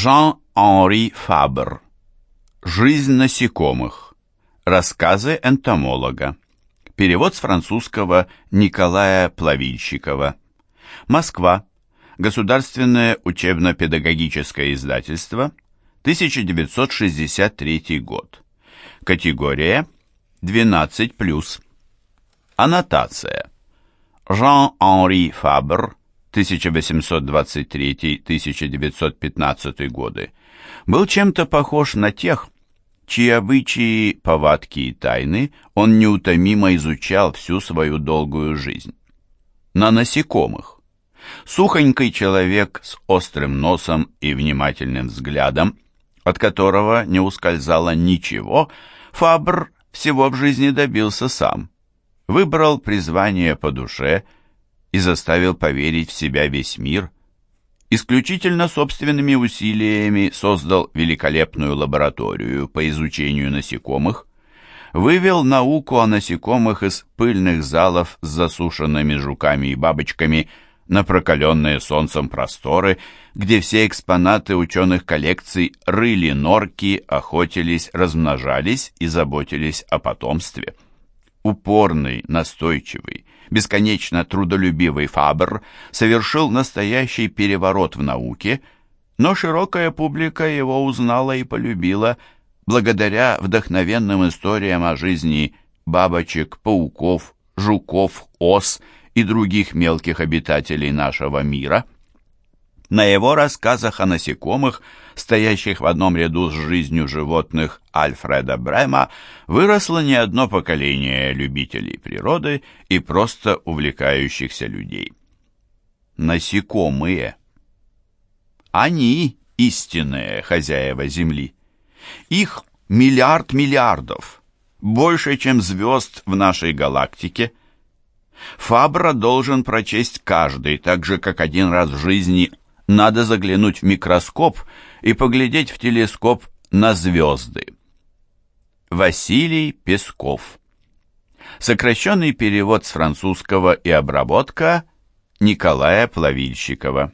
Жан-Анри Фабр. Жизнь насекомых. Рассказы энтомолога. Перевод с французского Николая Плавильщикова. Москва. Государственное учебно-педагогическое издательство. 1963 год. Категория 12+. Аннотация. Жан-Анри Фабр 1823-1915 годы, был чем-то похож на тех, чьи обычаи, повадки и тайны он неутомимо изучал всю свою долгую жизнь. На насекомых. Сухонький человек с острым носом и внимательным взглядом, от которого не ускользало ничего, Фабр всего в жизни добился сам. Выбрал призвание по душе – и заставил поверить в себя весь мир. Исключительно собственными усилиями создал великолепную лабораторию по изучению насекомых, вывел науку о насекомых из пыльных залов с засушенными жуками и бабочками на прокаленные солнцем просторы, где все экспонаты ученых коллекций рыли норки, охотились, размножались и заботились о потомстве. Упорный, настойчивый, бесконечно трудолюбивый Фабр совершил настоящий переворот в науке, но широкая публика его узнала и полюбила благодаря вдохновенным историям о жизни бабочек, пауков, жуков, ос и других мелких обитателей нашего мира – на его рассказах о насекомых, стоящих в одном ряду с жизнью животных Альфреда Брема, выросло не одно поколение любителей природы и просто увлекающихся людей. Насекомые. Они истинные хозяева Земли. Их миллиард миллиардов, больше, чем звезд в нашей галактике. Фабра должен прочесть каждый, так же, как один раз в жизни надо заглянуть в микроскоп и поглядеть в телескоп на звезды. Василий Песков. Сокращенный перевод с французского и обработка Николая Плавильщикова.